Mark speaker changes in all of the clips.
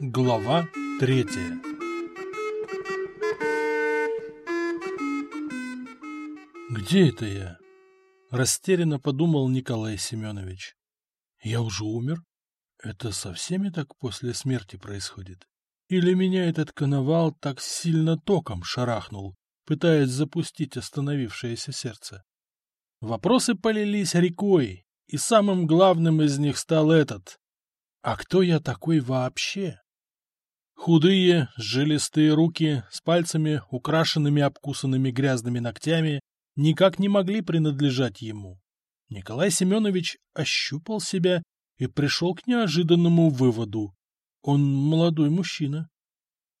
Speaker 1: Глава третья «Где это я?» — растерянно подумал Николай Семенович. «Я уже умер? Это со всеми так после смерти происходит? Или меня этот коновал так сильно током шарахнул, пытаясь запустить остановившееся сердце?» Вопросы полились рекой, и самым главным из них стал этот. «А кто я такой вообще?» Худые, жилистые руки с пальцами, украшенными обкусанными грязными ногтями, никак не могли принадлежать ему. Николай Семенович ощупал себя и пришел к неожиданному выводу. Он молодой мужчина.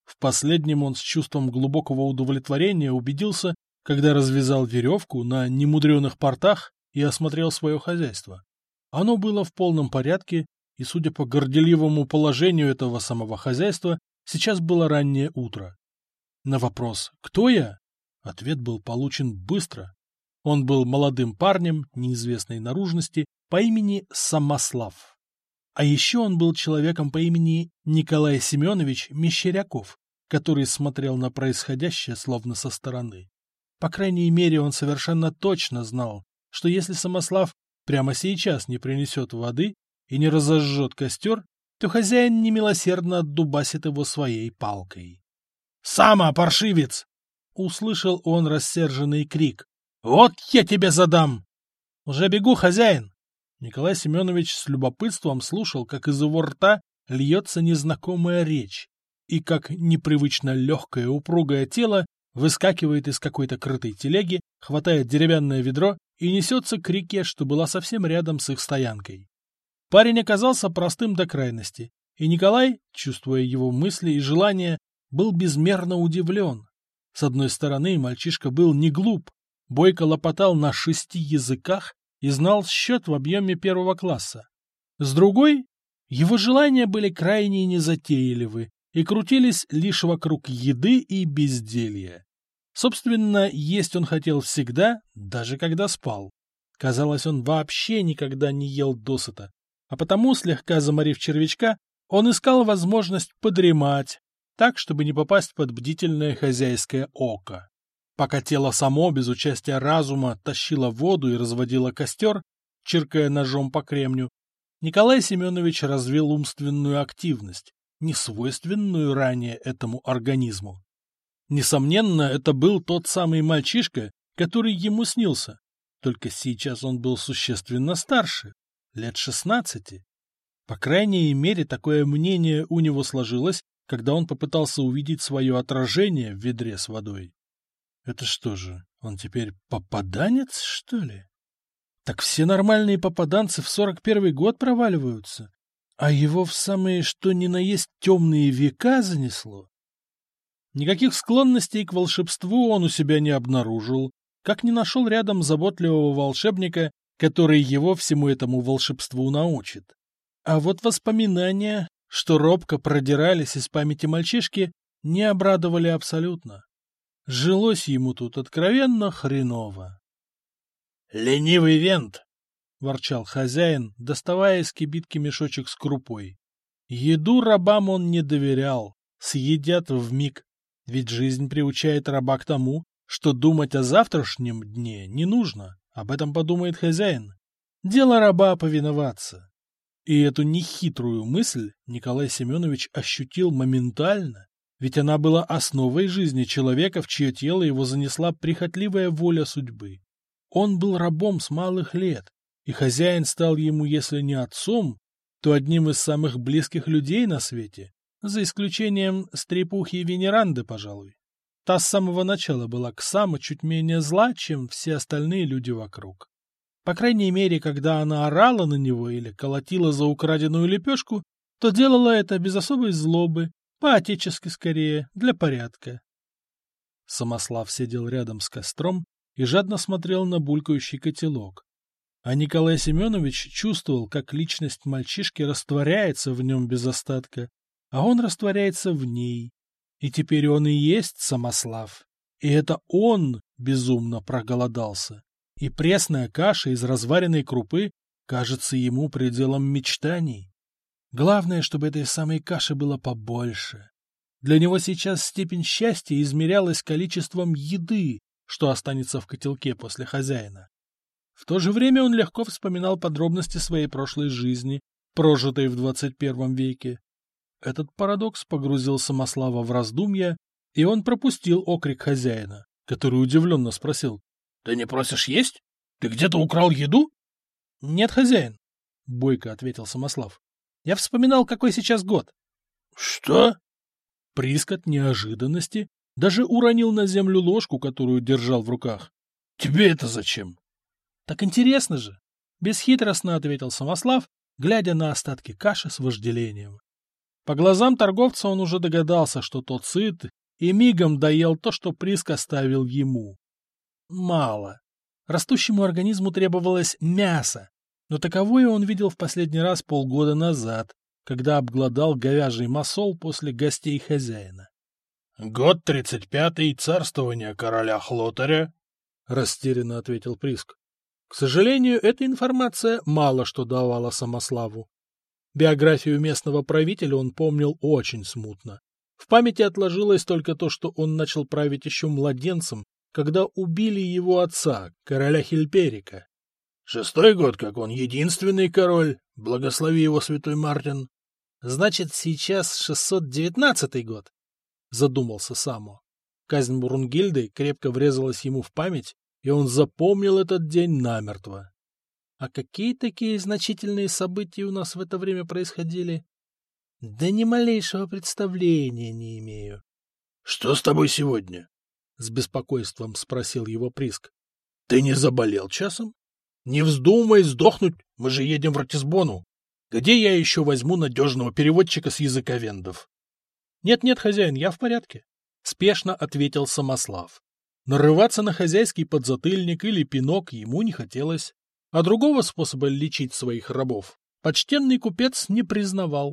Speaker 1: В последнем он с чувством глубокого удовлетворения убедился, когда развязал веревку на немудреных портах и осмотрел свое хозяйство. Оно было в полном порядке, и, судя по горделивому положению этого самого хозяйства, сейчас было раннее утро. На вопрос «Кто я?» Ответ был получен быстро. Он был молодым парнем неизвестной наружности по имени Самослав. А еще он был человеком по имени Николай Семенович Мещеряков, который смотрел на происходящее словно со стороны. По крайней мере, он совершенно точно знал, что если Самослав прямо сейчас не принесет воды и не разожжет костер, то хозяин немилосердно отдубасит его своей палкой. «Сама, паршивец!» Услышал он рассерженный крик. «Вот я тебе задам!» «Уже бегу, хозяин!» Николай Семенович с любопытством слушал, как из его рта льется незнакомая речь, и как непривычно легкое упругое тело выскакивает из какой-то крытой телеги, хватает деревянное ведро и несется к реке, что была совсем рядом с их стоянкой. Парень оказался простым до крайности, и Николай, чувствуя его мысли и желания, был безмерно удивлен. С одной стороны, мальчишка был не глуп, бойко лопотал на шести языках и знал счет в объеме первого класса. С другой, его желания были крайне незатейливы и крутились лишь вокруг еды и безделья. Собственно, есть он хотел всегда, даже когда спал. Казалось, он вообще никогда не ел досыта, а потому, слегка заморив червячка, он искал возможность подремать, так, чтобы не попасть под бдительное хозяйское око. Пока тело само, без участия разума, тащило воду и разводило костер, чиркая ножом по кремню, Николай Семенович развил умственную активность, несвойственную ранее этому организму. Несомненно, это был тот самый мальчишка, который ему снился, только сейчас он был существенно старше, лет шестнадцати. По крайней мере, такое мнение у него сложилось, когда он попытался увидеть свое отражение в ведре с водой. Это что же, он теперь попаданец, что ли? Так все нормальные попаданцы в сорок первый год проваливаются, а его в самые что ни на есть темные века занесло. Никаких склонностей к волшебству он у себя не обнаружил, как не нашел рядом заботливого волшебника, который его всему этому волшебству научит. А вот воспоминания что робко продирались из памяти мальчишки, не обрадовали абсолютно. Жилось ему тут откровенно хреново. «Ленивый вент!» — ворчал хозяин, доставая из кибитки мешочек с крупой. Еду рабам он не доверял, съедят в миг, ведь жизнь приучает раба к тому, что думать о завтрашнем дне не нужно, об этом подумает хозяин. Дело раба повиноваться. И эту нехитрую мысль Николай Семенович ощутил моментально, ведь она была основой жизни человека, в чье тело его занесла прихотливая воля судьбы. Он был рабом с малых лет, и хозяин стал ему, если не отцом, то одним из самых близких людей на свете, за исключением стрепухи венеранды, пожалуй. Та с самого начала была к саму чуть менее зла, чем все остальные люди вокруг. По крайней мере, когда она орала на него или колотила за украденную лепешку, то делала это без особой злобы, по-отечески скорее, для порядка. Самослав сидел рядом с костром и жадно смотрел на булькающий котелок. А Николай Семенович чувствовал, как личность мальчишки растворяется в нем без остатка, а он растворяется в ней. И теперь он и есть Самослав. И это он безумно проголодался и пресная каша из разваренной крупы кажется ему пределом мечтаний. Главное, чтобы этой самой каши было побольше. Для него сейчас степень счастья измерялась количеством еды, что останется в котелке после хозяина. В то же время он легко вспоминал подробности своей прошлой жизни, прожитой в 21 веке. Этот парадокс погрузил Самослава в раздумья, и он пропустил окрик хозяина, который удивленно спросил. — Ты не просишь есть? Ты где-то украл еду? — Нет, хозяин, — бойко ответил Самослав. — Я вспоминал, какой сейчас год. — Что? Приск от неожиданности даже уронил на землю ложку, которую держал в руках. — Тебе это зачем? — Так интересно же! — бесхитростно ответил Самослав, глядя на остатки каши с вожделением. По глазам торговца он уже догадался, что тот сыт, и мигом доел то, что Приск оставил ему. Мало. Растущему организму требовалось мясо, но таковое он видел в последний раз полгода назад, когда обглодал говяжий масол после гостей хозяина. — Год тридцать пятый, царствование короля Хлотаря, — растерянно ответил Приск. К сожалению, эта информация мало что давала Самославу. Биографию местного правителя он помнил очень смутно. В памяти отложилось только то, что он начал править еще младенцем, когда убили его отца, короля Хильперика. Шестой год, как он единственный король, благослови его святой Мартин. Значит, сейчас 619 год, задумался Само. Казнь Бурунгильды крепко врезалась ему в память, и он запомнил этот день намертво. А какие такие значительные события у нас в это время происходили? Да ни малейшего представления не имею. — Что с тобой сегодня? — с беспокойством спросил его Приск. — Ты не заболел часом? Не вздумай сдохнуть, мы же едем в Ратисбону. Где я еще возьму надежного переводчика с языка вендов? Нет, — хозяин, я в порядке, — спешно ответил Самослав. Нарываться на хозяйский подзатыльник или пинок ему не хотелось, а другого способа лечить своих рабов почтенный купец не признавал.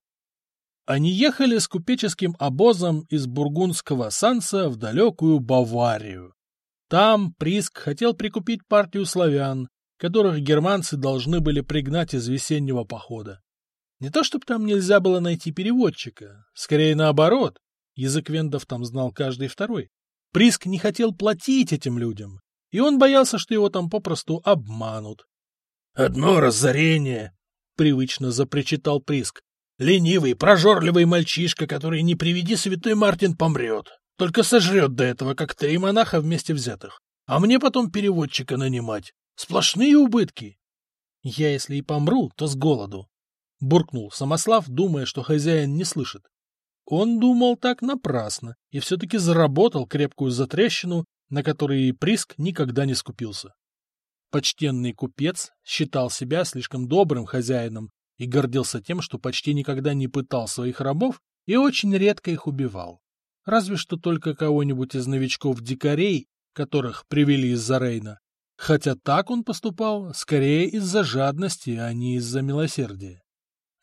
Speaker 1: Они ехали с купеческим обозом из бургундского Санса в далекую Баварию. Там Приск хотел прикупить партию славян, которых германцы должны были пригнать из весеннего похода. Не то чтобы там нельзя было найти переводчика, скорее наоборот, язык вендов там знал каждый второй. Приск не хотел платить этим людям, и он боялся, что его там попросту обманут. — Одно разорение! — привычно запричитал Приск. — Ленивый, прожорливый мальчишка, который, не приведи святой Мартин, помрет. Только сожрет до этого, как три монаха вместе взятых. А мне потом переводчика нанимать. Сплошные убытки. Я, если и помру, то с голоду. Буркнул Самослав, думая, что хозяин не слышит. Он думал так напрасно и все-таки заработал крепкую затрещину, на которой Приск никогда не скупился. Почтенный купец считал себя слишком добрым хозяином и гордился тем, что почти никогда не пытал своих рабов и очень редко их убивал. Разве что только кого-нибудь из новичков-дикарей, которых привели из-за Рейна, хотя так он поступал скорее из-за жадности, а не из-за милосердия.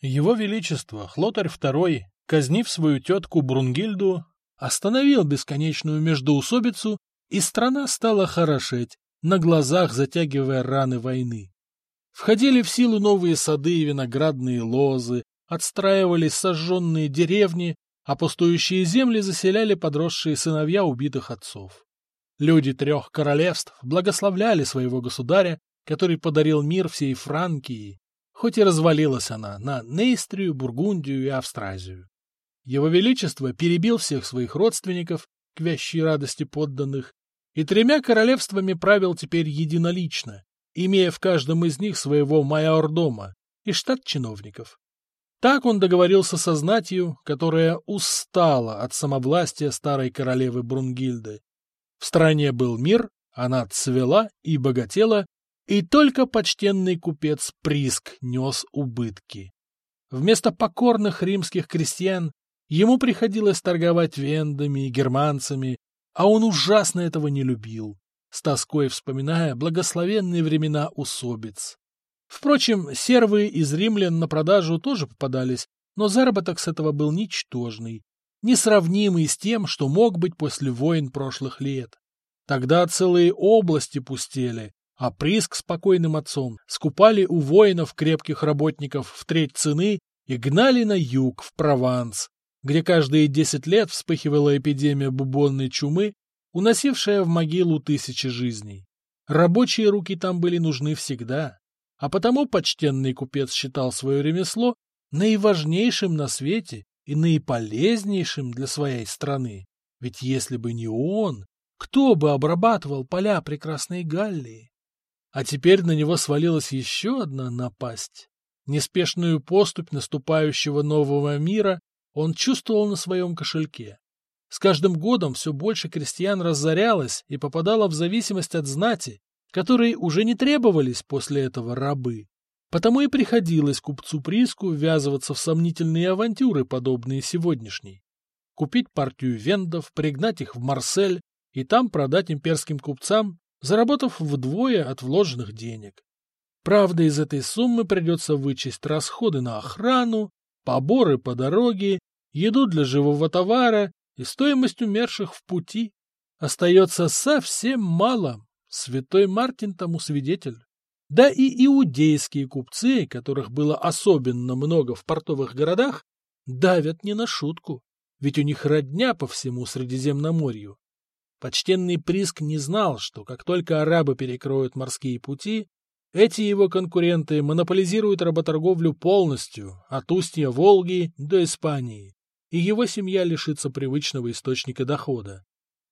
Speaker 1: Его Величество, Хлотарь II, казнив свою тетку Брунгильду, остановил бесконечную междоусобицу, и страна стала хорошеть, на глазах затягивая раны войны. Входили в силу новые сады и виноградные лозы, отстраивались сожженные деревни, а пустующие земли заселяли подросшие сыновья убитых отцов. Люди трех королевств благословляли своего государя, который подарил мир всей Франкии, хоть и развалилась она на Нейстрию, Бургундию и Австразию. Его Величество перебил всех своих родственников, к вящей радости подданных, и тремя королевствами правил теперь единолично, имея в каждом из них своего майордома и штат чиновников. Так он договорился со знатью, которая устала от самовластия старой королевы Брунгильды, в стране был мир, она цвела и богатела, и только почтенный купец Приск нес убытки. Вместо покорных римских крестьян ему приходилось торговать вендами и германцами, а он ужасно этого не любил, с тоской вспоминая благословенные времена усобиц. Впрочем, сервы из римлян на продажу тоже попадались, но заработок с этого был ничтожный, несравнимый с тем, что мог быть после войн прошлых лет. Тогда целые области пустели, а Приск с покойным отцом скупали у воинов крепких работников в треть цены и гнали на юг, в Прованс, где каждые десять лет вспыхивала эпидемия бубонной чумы, уносившая в могилу тысячи жизней. Рабочие руки там были нужны всегда, а потому почтенный купец считал свое ремесло наиважнейшим на свете и наиполезнейшим для своей страны. Ведь если бы не он, кто бы обрабатывал поля прекрасной Галлии? А теперь на него свалилась еще одна напасть. Неспешную поступь наступающего нового мира он чувствовал на своем кошельке. С каждым годом все больше крестьян разорялось и попадало в зависимость от знати, которые уже не требовались после этого рабы. Потому и приходилось купцу Приску ввязываться в сомнительные авантюры, подобные сегодняшней. Купить партию вендов, пригнать их в Марсель и там продать имперским купцам, заработав вдвое от вложенных денег. Правда, из этой суммы придется вычесть расходы на охрану, поборы по дороге, еду для живого товара и стоимость умерших в пути. Остается совсем мало. Святой Мартин тому свидетель. Да и иудейские купцы, которых было особенно много в портовых городах, давят не на шутку, ведь у них родня по всему Средиземноморью. Почтенный Приск не знал, что как только арабы перекроют морские пути, эти его конкуренты монополизируют работорговлю полностью, от устья Волги до Испании, и его семья лишится привычного источника дохода.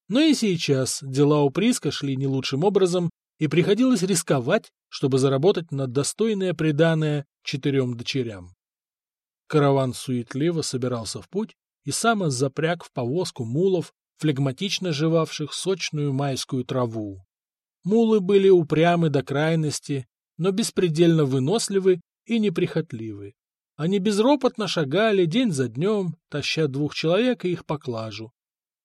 Speaker 1: Но и сейчас дела у Приска шли не лучшим образом, и приходилось рисковать, чтобы заработать на достойное приданое четырем дочерям. Караван суетливо собирался в путь, и сам запряг в повозку мулов, флегматично жевавших сочную майскую траву. Мулы были упрямы до крайности, но беспредельно выносливы и неприхотливы. Они безропотно шагали день за днем, таща двух человек и их поклажу.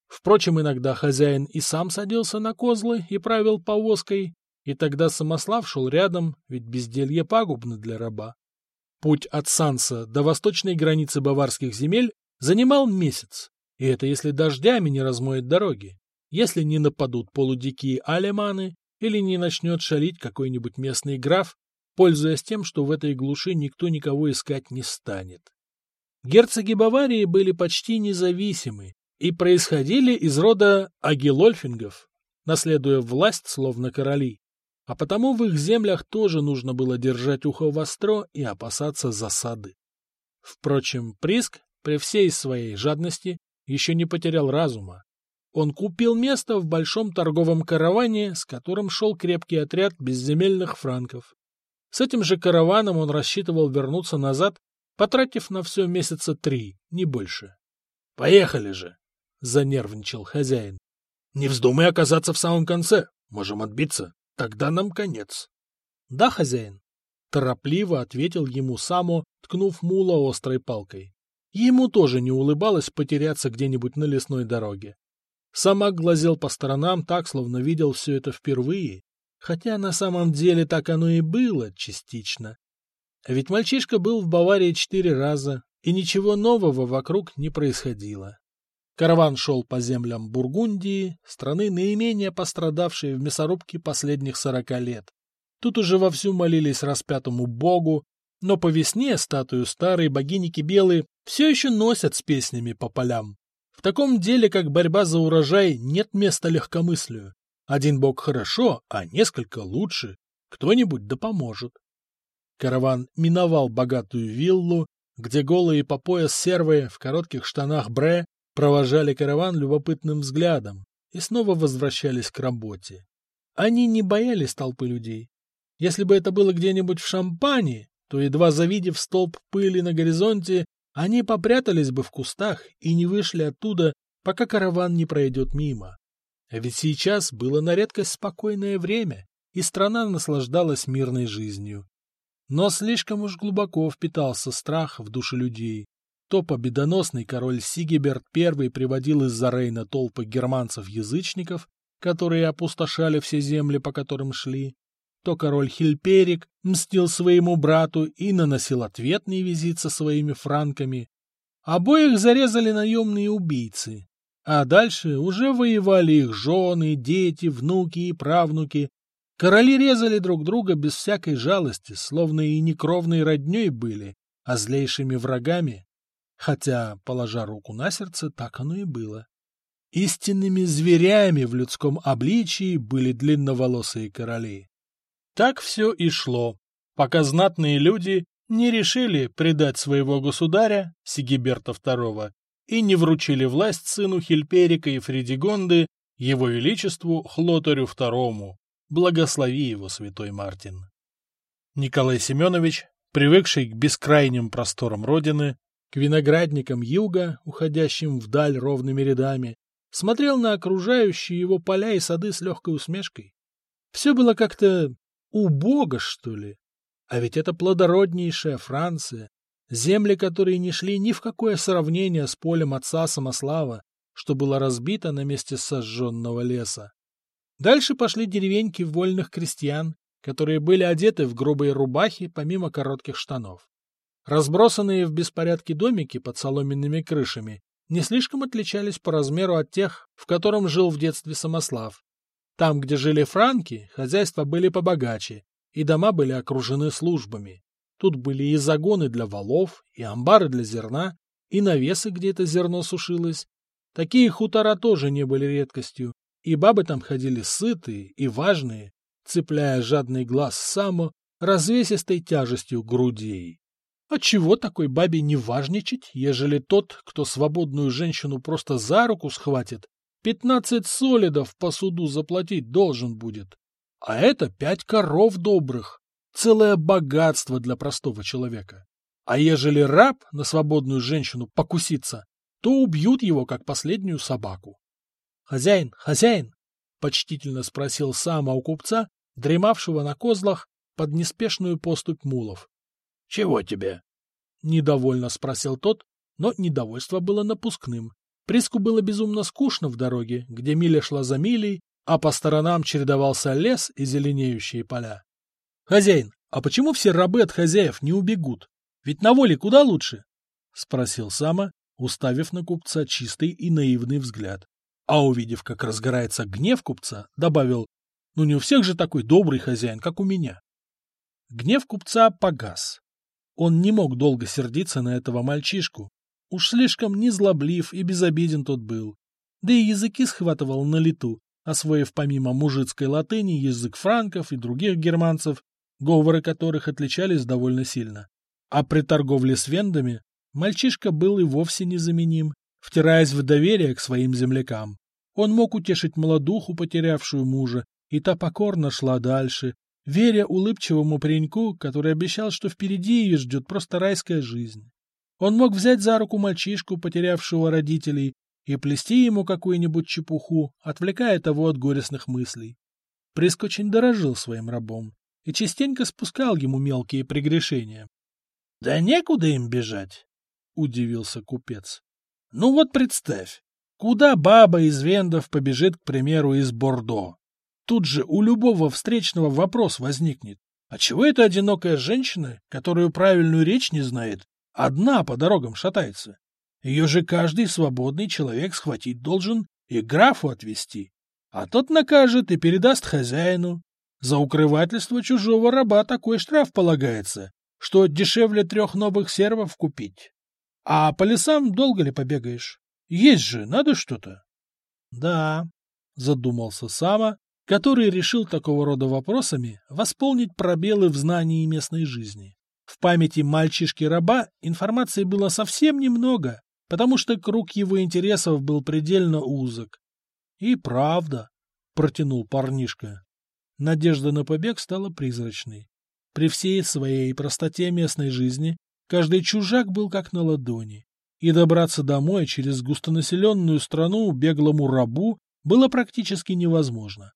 Speaker 1: Впрочем, иногда хозяин и сам садился на козлы и правил повозкой, и тогда Самослав шел рядом, ведь безделье пагубно для раба. Путь от Санса до восточной границы баварских земель занимал месяц, и это если дождями не размоет дороги, если не нападут полудикие алеманы или не начнет шалить какой-нибудь местный граф, пользуясь тем, что в этой глуши никто никого искать не станет. Герцоги Баварии были почти независимы и происходили из рода агилольфингов, наследуя власть словно короли, а потому в их землях тоже нужно было держать ухо востро и опасаться засады. Впрочем, Приск при всей своей жадности еще не потерял разума. Он купил место в большом торговом караване, с которым шел крепкий отряд безземельных франков. С этим же караваном он рассчитывал вернуться назад, потратив на все месяца три, не больше. — Поехали же! — занервничал хозяин. — Не вздумай оказаться в самом конце. Можем отбиться. Тогда нам конец. — Да, хозяин. Торопливо ответил ему Само, ткнув мула острой палкой. Ему тоже не улыбалось потеряться где-нибудь на лесной дороге. Самак глазел по сторонам так, словно видел все это впервые, хотя на самом деле так оно и было частично. Ведь мальчишка был в Баварии четыре раза, и ничего нового вокруг не происходило. Караван шел по землям Бургундии, страны наименее пострадавшей в мясорубке последних сорока лет. Тут уже вовсю молились распятому богу, но по весне статую старой богини Кибелы все еще носят с песнями по полям. В таком деле, как борьба за урожай, нет места легкомыслию. Один бог хорошо, а несколько лучше. Кто-нибудь да поможет. Караван миновал богатую виллу, где голые по пояс сервы в коротких штанах бре провожали караван любопытным взглядом и снова возвращались к работе. Они не боялись толпы людей. Если бы это было где-нибудь в Шампане, то, едва завидев столб пыли на горизонте, они попрятались бы в кустах и не вышли оттуда, пока караван не пройдет мимо. А ведь сейчас было на редкость спокойное время, и страна наслаждалась мирной жизнью. Но слишком уж глубоко впитался страх в души людей. То победоносный король Сигиберт I приводил из-за Рейна толпы германцев-язычников, которые опустошали все земли, по которым шли, то король Хильперик мстил своему брату и наносил ответный визит со своими франками. Обоих зарезали наемные убийцы, а дальше уже воевали их жены, дети, внуки и правнуки. Короли резали друг друга без всякой жалости, словно и не кровной родней были, а злейшими врагами. Хотя, положа руку на сердце, так оно и было. Истинными зверями в людском обличии были длинноволосые короли. Так все и шло, пока знатные люди не решили предать своего государя, Сигиберта II, и не вручили власть сыну Хильперика и Фредигонды, его величеству Хлотарю II, Благослови его, святой Мартин. Николай Семенович, привыкший к бескрайним просторам родины, к виноградникам юга, уходящим вдаль ровными рядами, смотрел на окружающие его поля и сады с легкой усмешкой. Все было как-то убого, что ли. А ведь это плодороднейшая Франция, земли, которые не шли ни в какое сравнение с полем отца Самослава, что было разбито на месте сожженного леса. Дальше пошли деревеньки вольных крестьян, которые были одеты в грубые рубахи помимо коротких штанов. Разбросанные в беспорядке домики под соломенными крышами не слишком отличались по размеру от тех, в котором жил в детстве Самослав. Там, где жили франки, хозяйства были побогаче, и дома были окружены службами. Тут были и загоны для валов, и амбары для зерна, и навесы, где это зерно сушилось. Такие хутора тоже не были редкостью, и бабы там ходили сытые и важные, цепляя жадный глаз саму развесистой тяжестью грудей. А чего такой бабе не важничать, ежели тот, кто свободную женщину просто за руку схватит, пятнадцать солидов по суду заплатить должен будет? А это пять коров добрых, целое богатство для простого человека. А ежели раб на свободную женщину покусится, то убьют его, как последнюю собаку. «Хозяин, хозяин!» — почтительно спросил сама у купца, дремавшего на козлах под неспешную поступь мулов.
Speaker 2: «Чего тебе?»
Speaker 1: — недовольно спросил тот, но недовольство было напускным. Приску было безумно скучно в дороге, где миля шла за милей, а по сторонам чередовался лес и зеленеющие поля. «Хозяин, а почему все рабы от хозяев не убегут? Ведь на воле куда лучше?» — спросил Сама, уставив на купца чистый и наивный взгляд а увидев, как разгорается гнев купца, добавил, ну не у всех же такой добрый хозяин, как у меня. Гнев купца погас. Он не мог долго сердиться на этого мальчишку. Уж слишком незлоблив и безобиден тот был. Да и языки схватывал на лету, освоив помимо мужицкой латыни язык франков и других германцев, говоры которых отличались довольно сильно. А при торговле с вендами мальчишка был и вовсе незаменим, втираясь в доверие к своим землякам. Он мог утешить молодуху, потерявшую мужа, и та покорно шла дальше, веря улыбчивому пареньку, который обещал, что впереди ее ждет просто райская жизнь. Он мог взять за руку мальчишку, потерявшего родителей, и плести ему какую-нибудь чепуху, отвлекая того от горестных мыслей. Приск очень дорожил своим рабом и частенько спускал ему мелкие прегрешения. — Да некуда им бежать, — удивился купец. — Ну вот представь, Куда баба из Вендов побежит, к примеру, из Бордо? Тут же у любого встречного вопрос возникнет. А чего эта одинокая женщина, которую правильную речь не знает, одна по дорогам шатается? Ее же каждый свободный человек схватить должен и графу отвезти. А тот накажет и передаст хозяину. За укрывательство чужого раба такой штраф полагается, что дешевле трех новых сервов купить. А по лесам долго ли побегаешь? Есть же, надо что-то. Да, задумался Сама, который решил такого рода вопросами восполнить пробелы в знании местной жизни. В памяти мальчишки-раба информации было совсем немного, потому что круг его интересов был предельно узок. И правда, протянул парнишка. Надежда на побег стала призрачной. При всей своей простоте местной жизни каждый чужак был как на ладони и добраться домой через густонаселенную страну беглому рабу было практически невозможно.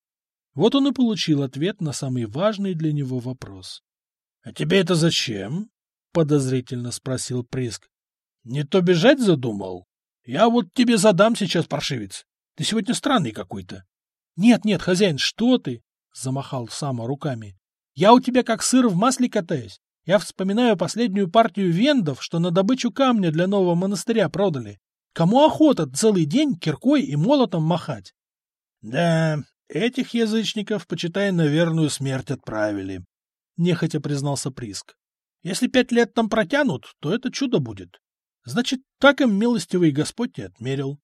Speaker 1: Вот он и получил ответ на самый важный для него вопрос. — А тебе это зачем? — подозрительно спросил Приск. — Не то бежать задумал? Я вот тебе задам сейчас, паршивец. Ты сегодня странный какой-то. — Нет, нет, хозяин, что ты? — замахал Сама руками. — Я у тебя как сыр в масле катаюсь. Я вспоминаю последнюю партию вендов, что на добычу камня для нового монастыря продали. Кому охота целый день киркой и молотом махать? — Да, Этих язычников, почитай, на верную смерть отправили, — нехотя признался Приск. Если пять лет там протянут, то это чудо будет. Значит, так им милостивый Господь и отмерил.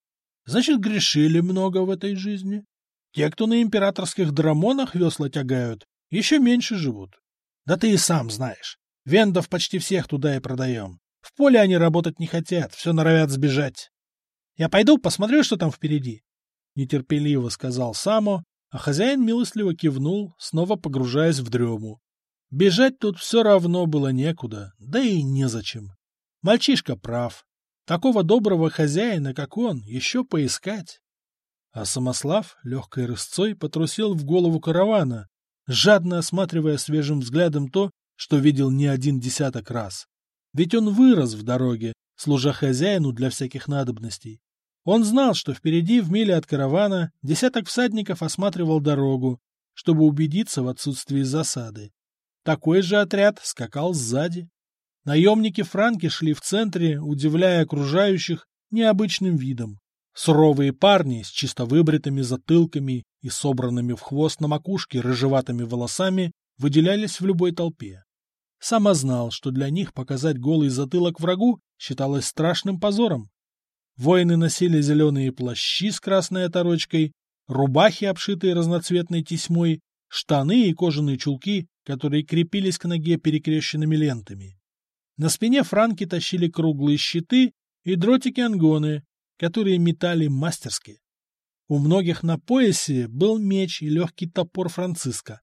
Speaker 1: Значит, грешили много в этой жизни. Те, кто на императорских драмонах весла тягают, еще меньше живут. Да ты и сам знаешь. Вендов почти всех туда и продаем. В поле они работать не хотят, все норовят сбежать. Я пойду посмотрю, что там впереди. Нетерпеливо сказал Само, а хозяин милостливо кивнул, снова погружаясь в дрему. Бежать тут все равно было некуда, да и незачем. Мальчишка прав. Такого доброго хозяина, как он, еще поискать. А Самослав легкой рысцой потрусил в голову каравана, жадно осматривая свежим взглядом то, что видел не один десяток раз. Ведь он вырос в дороге, служа хозяину для всяких надобностей. Он знал, что впереди в миле от каравана десяток всадников осматривал дорогу, чтобы убедиться в отсутствии засады. Такой же отряд скакал сзади. Наемники Франки шли в центре, удивляя окружающих необычным видом. Суровые парни с чисто выбритыми затылками и собранными в хвост на макушке рыжеватыми волосами выделялись в любой толпе. Сама знал, что для них показать голый затылок врагу считалось страшным позором. Воины носили зеленые плащи с красной оторочкой, рубахи, обшитые разноцветной тесьмой, штаны и кожаные чулки, которые крепились к ноге перекрещенными лентами. На спине франки тащили круглые щиты и дротики-ангоны, которые метали мастерски. У многих на поясе был меч и легкий топор Франциска.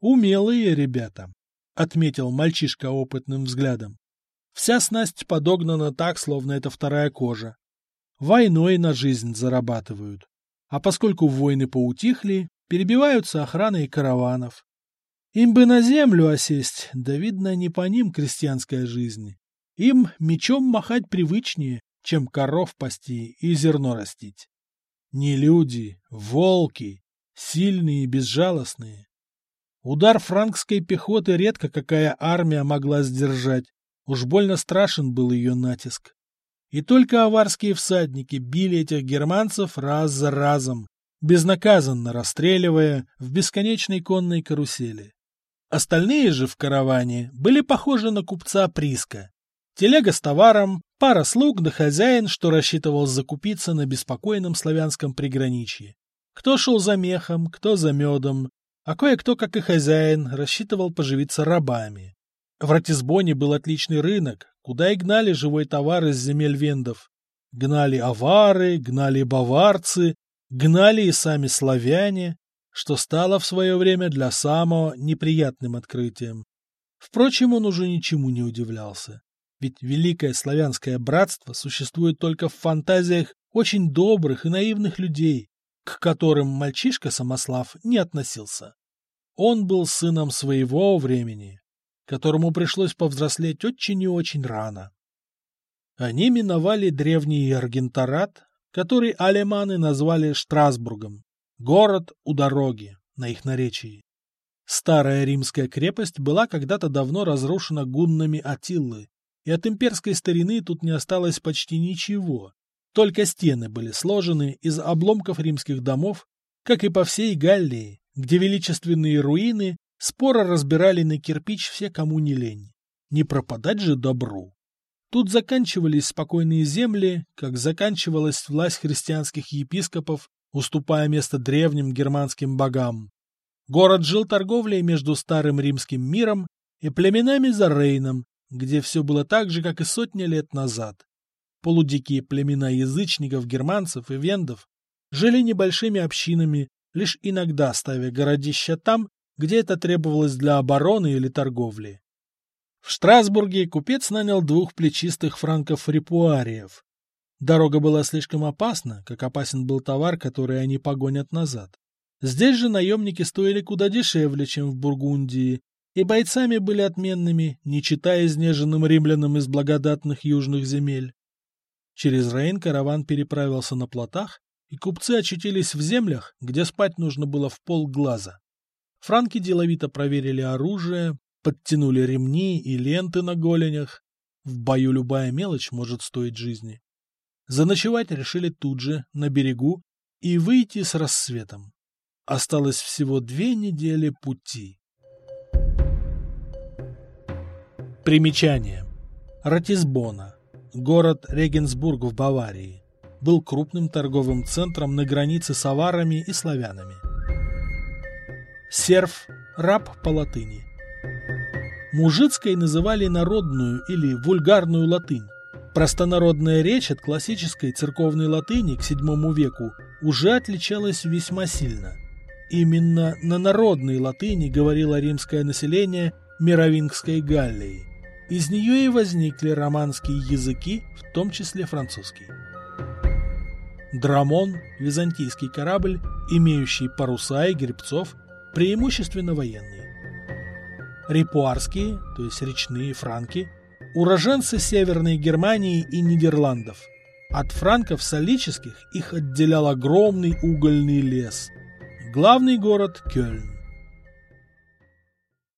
Speaker 1: Умелые ребята, — отметил мальчишка опытным взглядом. Вся снасть подогнана так, словно это вторая кожа. Войной на жизнь зарабатывают. А поскольку войны поутихли, перебиваются охраной караванов. Им бы на землю осесть, да видно не по ним крестьянская жизнь. Им мечом махать привычнее, чем коров пасти и зерно растить. Не люди, волки, сильные и безжалостные. Удар франкской пехоты редко какая армия могла сдержать, уж больно страшен был ее натиск. И только аварские всадники били этих германцев раз за разом, безнаказанно расстреливая в бесконечной конной карусели. Остальные же в караване были похожи на купца Приска. Телега с товаром, пара слуг да хозяин, что рассчитывал закупиться на беспокойном славянском приграничье. Кто шел за мехом, кто за медом, а кое-кто, как и хозяин, рассчитывал поживиться рабами. В Ратисбоне был отличный рынок, куда и гнали живой товар из земель вендов. Гнали авары, гнали баварцы, гнали и сами славяне, что стало в свое время для Само неприятным открытием. Впрочем, он уже ничему не удивлялся. Ведь великое славянское братство существует только в фантазиях очень добрых и наивных людей, к которым мальчишка Самослав не относился. Он был сыном своего времени, которому пришлось повзрослеть очень и очень рано. Они миновали древний Аргентарат, который алеманы назвали Штрасбургом, город у дороги, на их наречии. Старая римская крепость была когда-то давно разрушена гуннами Атиллы, и от имперской старины тут не осталось почти ничего. Только стены были сложены из обломков римских домов, как и по всей Галлии, где величественные руины споро разбирали на кирпич все, кому не лень. Не пропадать же добру. Тут заканчивались спокойные земли, как заканчивалась власть христианских епископов, уступая место древним германским богам. Город жил торговлей между старым римским миром и племенами за Рейном, где все было так же, как и сотни лет назад. Полудикие племена язычников, германцев и вендов жили небольшими общинами, лишь иногда ставя городища там, где это требовалось для обороны или торговли. В Штрасбурге купец нанял двух плечистых франков-репуариев. Дорога была слишком опасна, как опасен был товар, который они погонят назад. Здесь же наемники стоили куда дешевле, чем в Бургундии, и бойцами были отменными, не читая изнеженным римлянам из благодатных южных земель. Через Рейн караван переправился на плотах, и купцы очутились в землях, где спать нужно было в полглаза. Франки деловито проверили оружие, подтянули ремни и ленты на голенях. В бою любая мелочь может стоить жизни. Заночевать решили тут же, на берегу, и выйти с рассветом. Осталось всего две недели пути. Примечание. Ратисбона. Город Регенсбург в Баварии. Был крупным торговым центром на границе с аварами и славянами. Серф – раб по латыни. Мужицкой называли народную или вульгарную латынь. Простонародная речь от классической церковной латыни к VII веку уже отличалась весьма сильно. Именно на народной латыни говорило римское население Мировингской Галлии. Из нее и возникли романские языки, в том числе французский. Драмон – византийский корабль, имеющий паруса и гребцов, преимущественно военные. Репуарские, то есть речные франки, уроженцы Северной Германии и Нидерландов. От франков солических их отделял огромный угольный лес. Главный город – Кёльн.